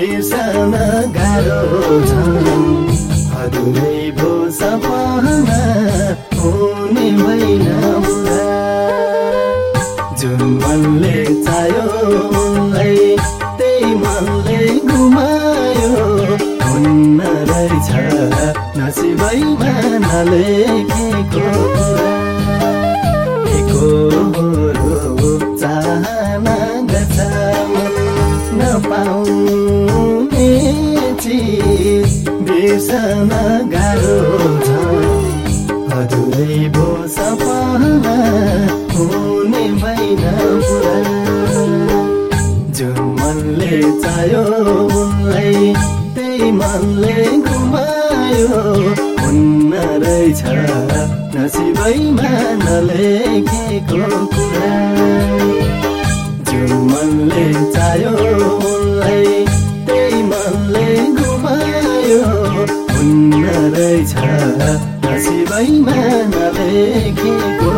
बिर्सन गाह्रो छन् अधुरै भो सपना हुने जुन मनले चाह्यो त्यही मनले घुमायो हुन्न रहेछ चाहना बिर्सन गाह्रो छ। अधुरै भो सपना हुने भइन पुरा। जुन मनले चाह्यो उनलाई त्यही मनले घुमायो हुन्न रहेछ नसिबैमा नलेखेको कुरा। जुन मनले चाह्यो उनलाई हुन्न रहेछ नसिबैमा नलेखेको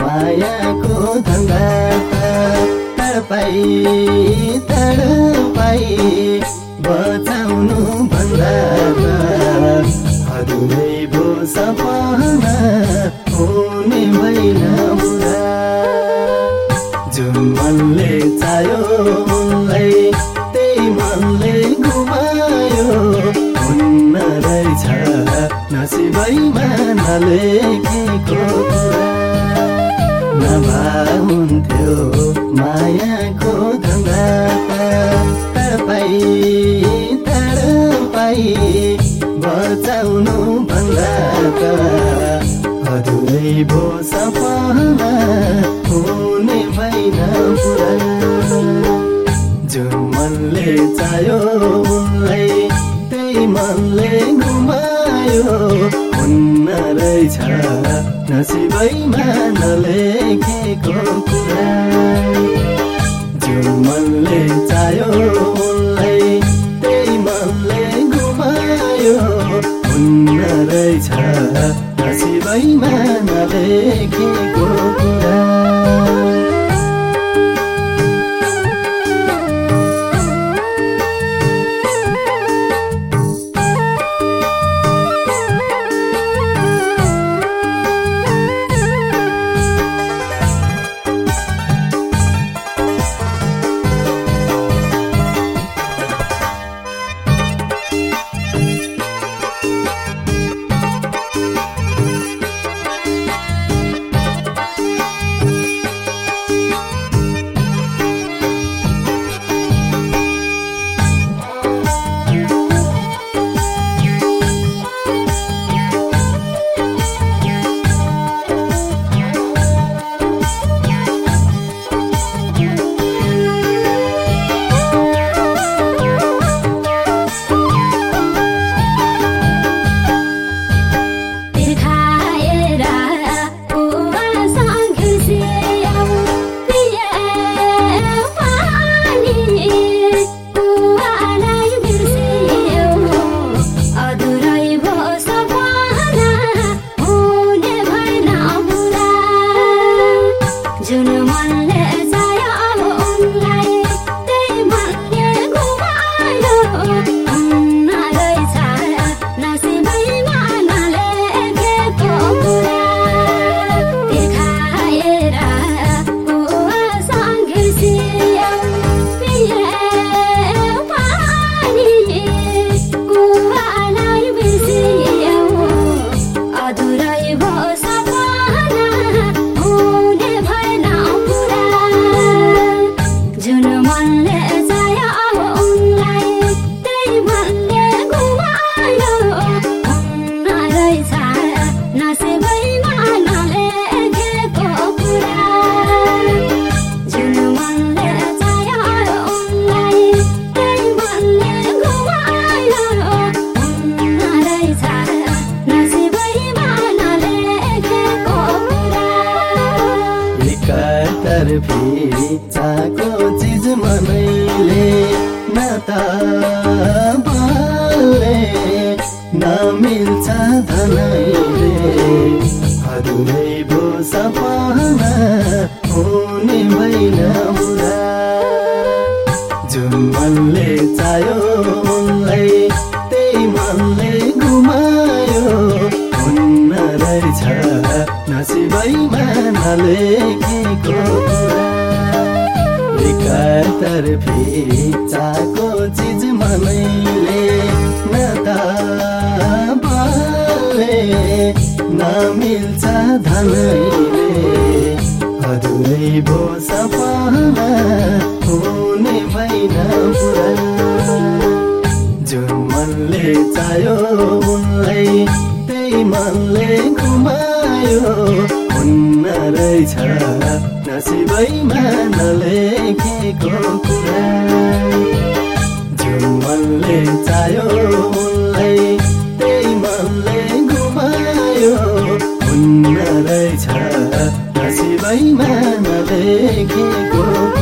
मायाको धन्दा तडपाई तडपाई बचाउनु भन्दा अधुरै भो सपना हुने बुढा जुन मनले चाह्यो उनलाई त्यही मनले घुमायो हुन्न रहेछ नसिबैमा नलेखेको नभाउन्थ्यो मायाको धन्दा तडपाई तडपाई बचाउनु भन्दा त अधुरै भो सपना हुने भइन पुरा जुन मनले चाह्यो उनलाई त्यही मनले घुमायो हुन्न रहेछ नसिबैमा नलेखेको सपना हुने भइन बुढा जुन मनले उनलाई त्यही मनले घुमायो हुन्न रहेछ नसिबैमा नलेखेको एकातर्फी चाको चिज मनैले न त नमिल्छ धनैले। अधुरै भो सपना हुने भइन पुरा जुन मनले चायो उनलाई त्यही मनले घुमायो हुन्न रहेछ नसिबैमा नलेखेको कुरा। जुन मनले चायो हुँदो रहेछ शिवैमा नदेखेको